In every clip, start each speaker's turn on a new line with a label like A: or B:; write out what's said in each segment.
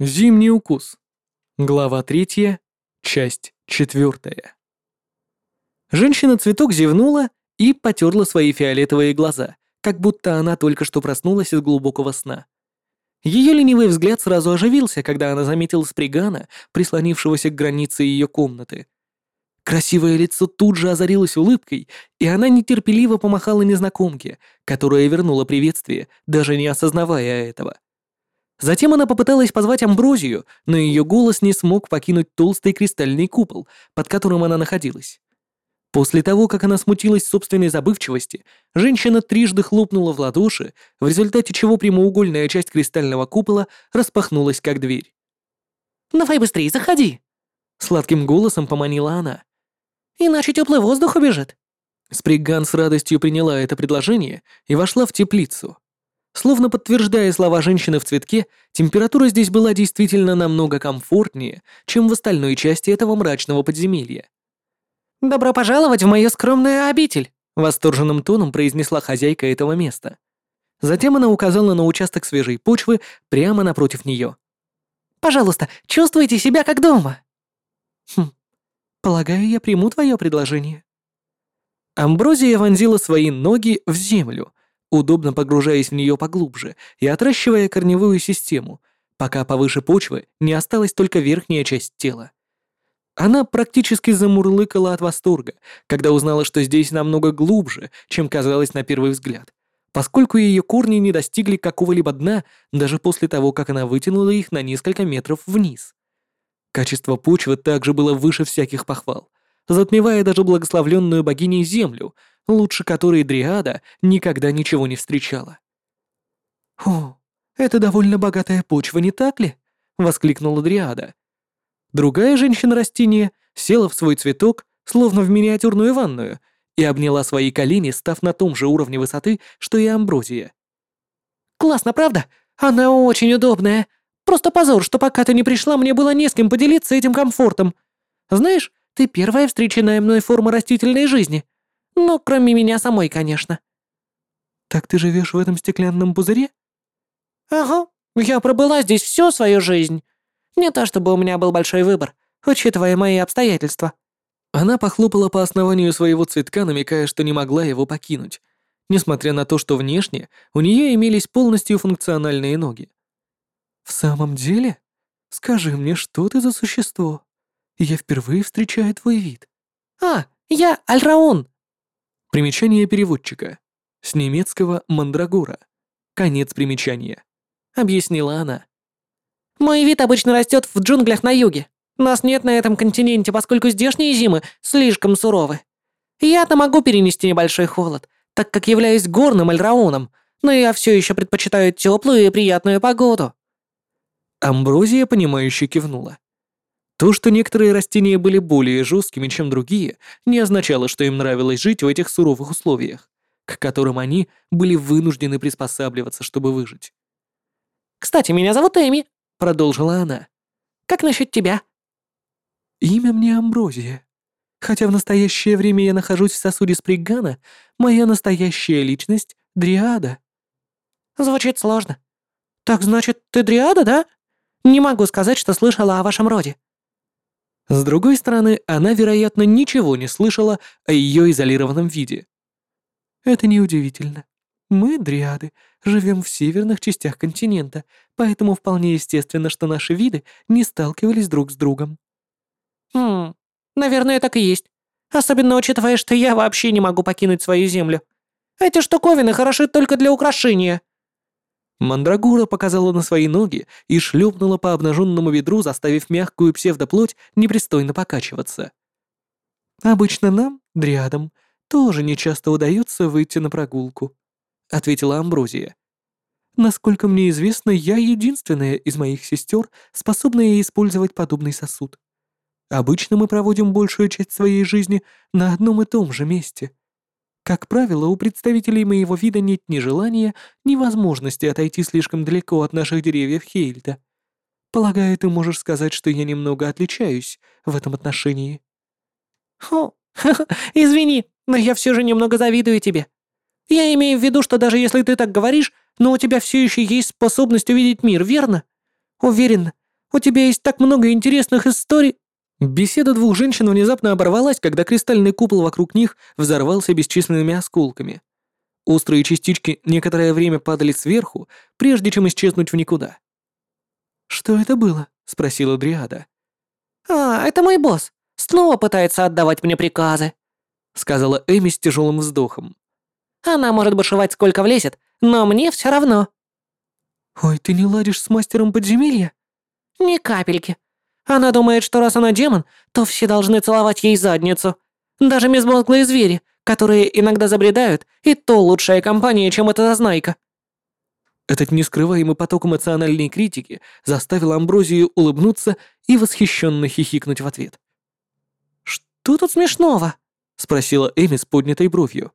A: Зимний укус. Глава третья, часть четвертая. Женщина-цветок зевнула и потерла свои фиолетовые глаза, как будто она только что проснулась из глубокого сна. Ее ленивый взгляд сразу оживился, когда она заметила Спригана, прислонившегося к границе ее комнаты. Красивое лицо тут же озарилось улыбкой, и она нетерпеливо помахала незнакомке, которая вернула приветствие, даже не осознавая этого. Затем она попыталась позвать Амброзию, но ее голос не смог покинуть толстый кристальный купол, под которым она находилась. После того, как она смутилась собственной забывчивости, женщина трижды хлопнула в ладоши, в результате чего прямоугольная часть кристального купола распахнулась как дверь.
B: «Давай быстрее, заходи!»
A: Сладким голосом поманила она.
B: «Иначе теплый воздух убежит».
A: Сприган с радостью приняла это предложение и вошла в теплицу. Словно подтверждая слова женщины в цветке, температура здесь была действительно намного комфортнее, чем в остальной части этого мрачного подземелья.
B: «Добро пожаловать в мою скромную обитель», —
A: восторженным тоном произнесла хозяйка этого места. Затем она указала на участок свежей почвы прямо напротив нее.
B: «Пожалуйста, чувствуйте себя как дома».
A: «Хм, полагаю, я приму твое предложение». Амброзия вонзила свои ноги в землю, удобно погружаясь в нее поглубже и отращивая корневую систему, пока повыше почвы не осталась только верхняя часть тела. Она практически замурлыкала от восторга, когда узнала, что здесь намного глубже, чем казалось на первый взгляд, поскольку ее корни не достигли какого-либо дна даже после того, как она вытянула их на несколько метров вниз. Качество почвы также было выше всяких похвал, затмевая даже благословленную богиней Землю, лучше которой Дриада никогда ничего не встречала.
B: «О, это довольно богатая почва, не так ли?» — воскликнула Дриада.
A: Другая женщина-растение села в свой цветок, словно в миниатюрную ванную, и обняла свои колени, став на том же уровне высоты, что и амброзия.
B: «Классно, правда? Она очень удобная. Просто позор, что пока ты не пришла, мне было не с кем поделиться этим комфортом. Знаешь, ты первая встреченная мной форма растительной жизни. Ну, кроме меня самой, конечно».
A: «Так ты живешь в этом стеклянном пузыре?»
B: «Ага, я пробыла здесь всю свою жизнь. Не то чтобы у меня был большой выбор, учитывая мои обстоятельства».
A: Она похлопала по основанию своего цветка, намекая, что не могла его покинуть, несмотря на то, что внешне у нее имелись полностью функциональные ноги. «В самом деле? Скажи мне, что ты за существо? Я впервые встречаю твой вид».
B: «А, я Альраон»,
A: Примечание переводчика. С немецкого «мандрагора». Конец примечания. Объяснила она.
B: «Мой вид обычно растет в джунглях на юге. Нас нет на этом континенте, поскольку здешние зимы слишком суровы. Я-то могу перенести небольшой холод, так как являюсь горным альраоном, но я все еще предпочитаю теплую и приятную погоду».
A: Амброзия, понимающе кивнула. То, что некоторые растения были более жесткими, чем другие, не означало, что им нравилось жить в этих суровых условиях, к которым они были вынуждены приспосабливаться, чтобы выжить.
B: «Кстати, меня зовут Эми», — продолжила она. «Как насчет тебя?»
A: «Имя мне Амброзия. Хотя в настоящее время я нахожусь в сосуде Спригана, моя настоящая личность — Дриада».
B: «Звучит сложно. Так значит, ты Дриада, да? Не могу сказать, что слышала о вашем роде».
A: С другой стороны, она, вероятно, ничего не слышала о ее изолированном виде. Это неудивительно. Мы, дриады, живем в северных частях континента, поэтому вполне естественно, что наши виды не сталкивались друг с другом.
B: Хм, наверное, так и есть. Особенно учитывая, что я вообще не могу покинуть свою землю. Эти штуковины хороши только для украшения.
A: Мандрагура показала на свои ноги и шлепнула по обнаженному ведру, заставив мягкую псевдоплоть непристойно покачиваться. «Обычно нам, дриадам, тоже нечасто удается выйти на прогулку», — ответила Амброзия. «Насколько мне известно, я единственная из моих сестер, способная использовать подобный сосуд. Обычно мы проводим большую часть своей жизни на одном и том же месте. Как правило, у представителей моего вида нет ни желания, ни возможности отойти слишком далеко от наших деревьев Хейльда. Полагаю, ты можешь сказать, что я немного отличаюсь в этом отношении.
B: Хо, извини, но я все же немного завидую тебе. Я имею в виду, что даже если ты так говоришь, но у тебя все еще есть способность увидеть мир, верно? Уверен, У тебя есть так много интересных историй!»
A: Беседа двух женщин внезапно оборвалась, когда кристальный купол вокруг них взорвался бесчисленными осколками. Острые частички некоторое время падали сверху, прежде чем исчезнуть в никуда.
B: «Что это было?»
A: — спросила Дриада.
B: «А, это мой босс. Снова пытается отдавать мне приказы», —
A: сказала Эми с тяжелым вздохом.
B: «Она может бушевать сколько влезет, но мне все равно».
A: «Ой, ты не ладишь с мастером подземелья?»
B: «Ни капельки. Она думает, что раз она демон, то все должны целовать ей задницу. Даже безмозглые звери, которые иногда забредают, и то лучшая компания, чем эта зазнайка».
A: Этот нескрываемый поток эмоциональной критики заставил Амброзию улыбнуться и восхищенно хихикнуть в ответ.
B: «Что тут смешного?»
A: — спросила Эми с поднятой бровью.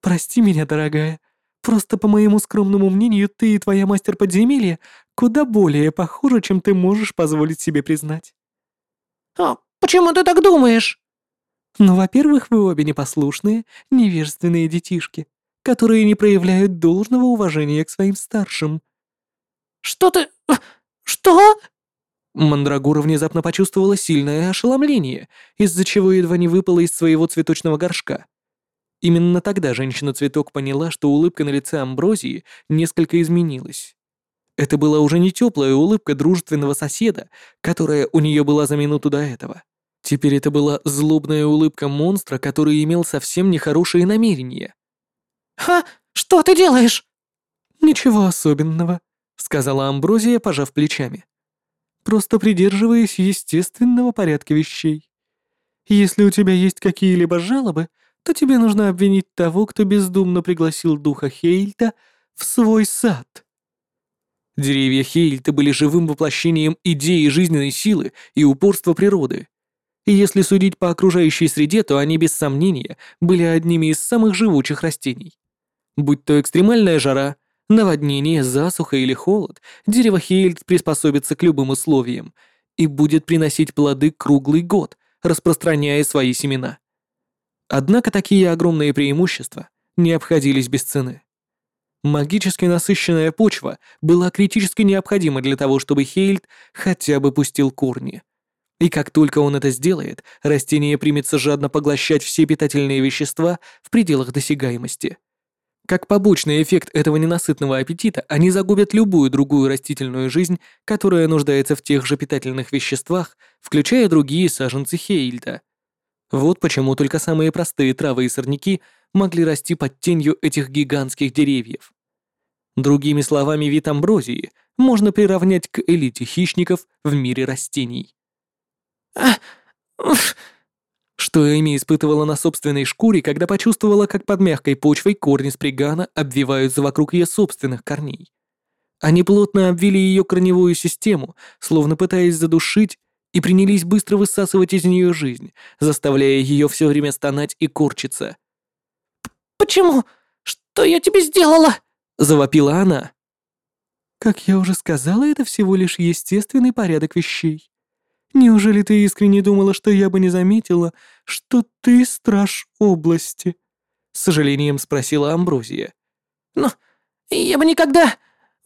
B: «Прости меня, дорогая. Просто, по моему скромному мнению, ты и твоя мастер подземелья куда более похожи, чем ты можешь позволить себе признать». «А почему ты так думаешь?» «Ну, во-первых, вы обе непослушные, невежественные детишки, которые не проявляют должного уважения к своим старшим». «Что ты... что?»
A: Мандрагора внезапно почувствовала сильное ошеломление, из-за чего едва не выпала из своего цветочного горшка. Именно тогда женщина-цветок поняла, что улыбка на лице Амброзии несколько изменилась. Это была уже не теплая улыбка дружественного соседа, которая у нее была за минуту до этого. Теперь это была злобная улыбка монстра, который имел совсем нехорошие намерения.
B: «Ха, что ты делаешь?»
A: «Ничего особенного», — сказала Амброзия, пожав плечами. «Просто придерживаясь естественного порядка вещей. Если у тебя есть какие-либо жалобы, то тебе нужно обвинить того, кто бездумно пригласил духа Хейльта в свой сад. Деревья Хейльта были живым воплощением идеи жизненной силы и упорства природы. И если судить по окружающей среде, то они без сомнения были одними из самых живучих растений. Будь то экстремальная жара, наводнение, засуха или холод, дерево Хейльт приспособится к любым условиям и будет приносить плоды круглый год, распространяя свои семена. Однако такие огромные преимущества не обходились без цены. Магически насыщенная почва была критически необходима для того, чтобы Хейльд хотя бы пустил корни. И как только он это сделает, растение примется жадно поглощать все питательные вещества в пределах досягаемости. Как побочный эффект этого ненасытного аппетита, они загубят любую другую растительную жизнь, которая нуждается в тех же питательных веществах, включая другие саженцы Хейльда — вот почему только самые простые травы и сорняки могли расти под тенью этих гигантских деревьев. Другими словами, вид амброзии можно приравнять к элите хищников в мире растений.
B: А, уф.
A: Что Эми испытывала на собственной шкуре, когда почувствовала, как под мягкой почвой корни спригана обвиваются вокруг ее собственных корней. Они плотно обвили ее корневую систему, словно пытаясь задушить и принялись быстро высасывать из нее жизнь, заставляя ее все время стонать и корчиться.
B: «Почему? Что я тебе сделала?»
A: — завопила она.
B: «Как я уже сказала, это всего лишь естественный порядок вещей. Неужели ты искренне думала, что я бы не заметила, что ты страж области?» — с сожалением спросила Амброзия. «Но я бы никогда...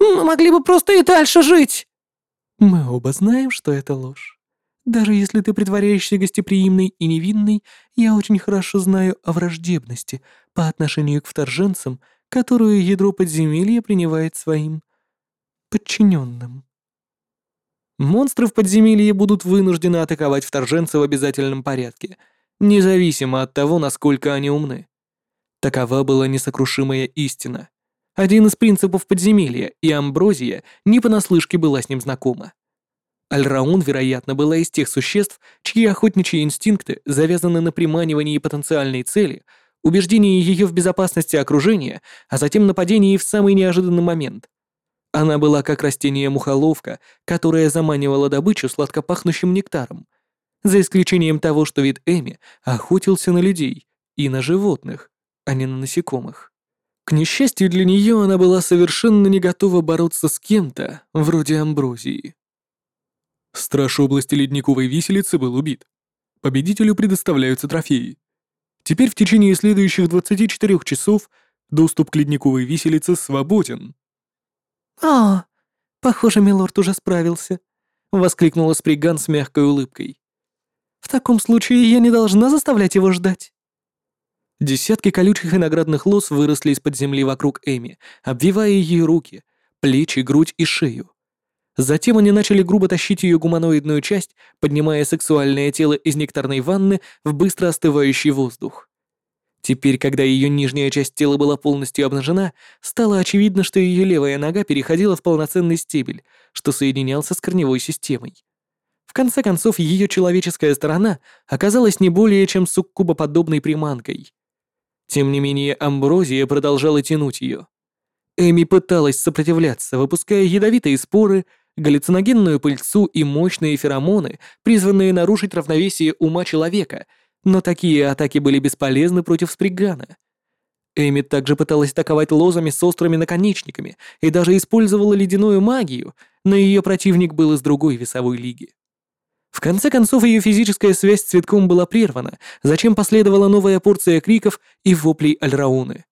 B: Мы могли бы просто и дальше жить!» «Мы оба знаем, что это ложь. Даже если ты притворяешься гостеприимной и невинной, я очень хорошо знаю о враждебности по отношению к вторженцам, которую ядро подземелья принимает своим подчиненным.
A: Монстры в подземелье будут вынуждены атаковать вторженца в обязательном порядке, независимо от того, насколько они умны. Такова была несокрушимая истина. Один из принципов подземелья, и Амброзия не понаслышке была с ним знакома. Альраун, вероятно, была из тех существ, чьи охотничьи инстинкты завязаны на приманивании потенциальной цели, убеждении ее в безопасности окружения, а затем нападении в самый неожиданный момент. Она была как растение-мухоловка, которое заманивало добычу сладкопахнущим нектаром, за исключением того, что вид Эми охотился на людей и на животных, а не на насекомых. К несчастью для нее, она была совершенно не готова бороться с кем-то, вроде Амброзии. Страж области ледниковой виселицы был убит. Победителю предоставляются трофеи. Теперь в течение следующих 24 часов доступ к ледниковой виселице свободен.
B: «О, похоже, милорд уже справился.
A: — воскликнула Сприган с мягкой улыбкой. «В таком случае я не должна заставлять его ждать». Десятки колючих виноградных лоз выросли из-под земли вокруг Эми, обвивая ее руки, плечи, грудь и шею. Затем они начали грубо тащить ее гуманоидную часть, поднимая сексуальное тело из нектарной ванны в быстро остывающий воздух. Теперь, когда ее нижняя часть тела была полностью обнажена, стало очевидно, что ее левая нога переходила в полноценный стебель, что соединялся с корневой системой. В конце концов, ее человеческая сторона оказалась не более чем суккубоподобной приманкой. Тем не менее, амброзия продолжала тянуть ее. Эми пыталась сопротивляться, выпуская ядовитые споры, галлюциногенную пыльцу и мощные феромоны, призванные нарушить равновесие ума человека, но такие атаки были бесполезны против Спригана. Эми также пыталась атаковать лозами с острыми наконечниками и даже использовала ледяную магию, но ее противник был из другой весовой лиги. В конце концов, ее физическая связь с цветком была прервана, зачем последовала новая порция криков и воплей Альрауны.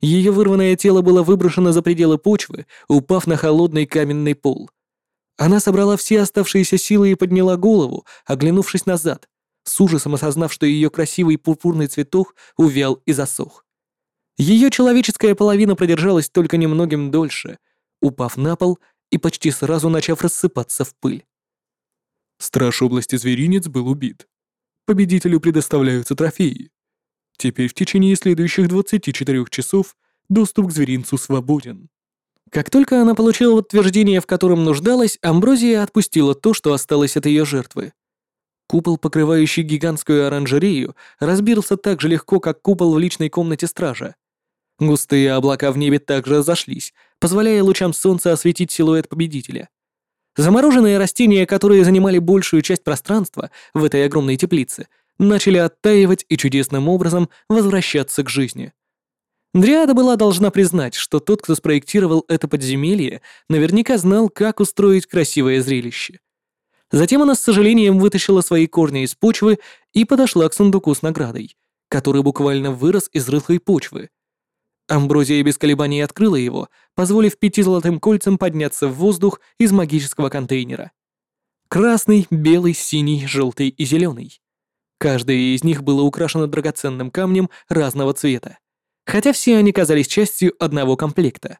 A: Ее вырванное тело было выброшено за пределы почвы, упав на холодный каменный пол. Она собрала все оставшиеся силы и подняла голову, оглянувшись назад, с ужасом осознав, что ее красивый пурпурный цветок увял и засох. Ее человеческая половина продержалась только немногим дольше, упав на пол и почти сразу начав рассыпаться в пыль. Страж области Зверинец был убит. Победителю предоставляются трофеи. Теперь в течение следующих 24 часов доступ к зверинцу свободен. Как только она получила подтверждение, в котором нуждалась, Амброзия отпустила то, что осталось от ее жертвы. Купол, покрывающий гигантскую оранжерею, разбился так же легко, как купол в личной комнате стража. Густые облака в небе также разошлись, позволяя лучам солнца осветить силуэт победителя. Замороженные растения, которые занимали большую часть пространства в этой огромной теплице, начали оттаивать и чудесным образом возвращаться к жизни. Дриада была должна признать, что тот, кто спроектировал это подземелье, наверняка знал, как устроить красивое зрелище. Затем она с сожалением вытащила свои корни из почвы и подошла к сундуку с наградой, который буквально вырос из рыхлой почвы. Амброзия без колебаний открыла его, позволив пяти золотым кольцам подняться в воздух из магического контейнера. Красный, белый, синий, желтый и зеленый. Каждое из них было украшено драгоценным камнем разного цвета хотя все они казались частью одного комплекта.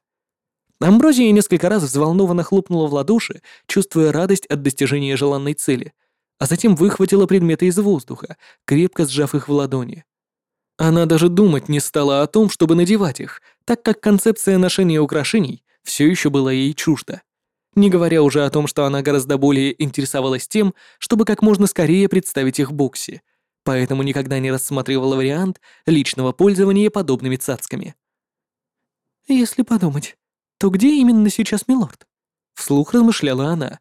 A: Амброзия несколько раз взволнованно хлопнула в ладоши, чувствуя радость от достижения желанной цели, а затем выхватила предметы из воздуха, крепко сжав их в ладони. Она даже думать не стала о том, чтобы надевать их, так как концепция ношения украшений все еще была ей чужда. Не говоря уже о том, что она гораздо более интересовалась тем, чтобы как можно скорее представить их Бокси, поэтому никогда не рассматривала вариант личного пользования подобными цацками. «Если подумать, то где именно сейчас милорд?» — вслух размышляла она.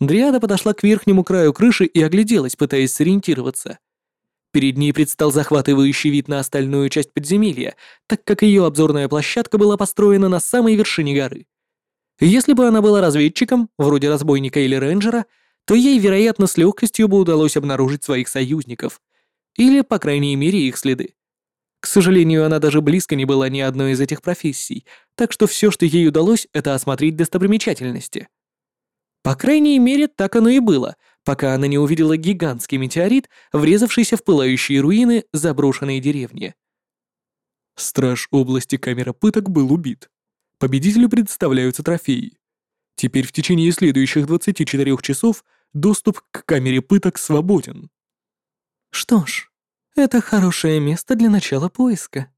A: Дриада подошла к верхнему краю крыши и огляделась, пытаясь сориентироваться. Перед ней предстал захватывающий вид на остальную часть подземелья, так как ее обзорная площадка была построена на самой вершине горы. Если бы она была разведчиком, вроде разбойника или рейнджера, то ей, вероятно, с легкостью бы удалось обнаружить своих союзников. Или, по крайней мере, их следы. К сожалению, она даже близко не была ни одной из этих профессий, так что все, что ей удалось, это осмотреть достопримечательности. По крайней мере, так оно и было, пока она не увидела гигантский метеорит, врезавшийся в пылающие руины заброшенной деревни. Страж области камера пыток был убит. Победителю предоставляются трофеи. Теперь в течение следующих 24 часов доступ к камере пыток свободен. Что ж, это хорошее место для начала поиска.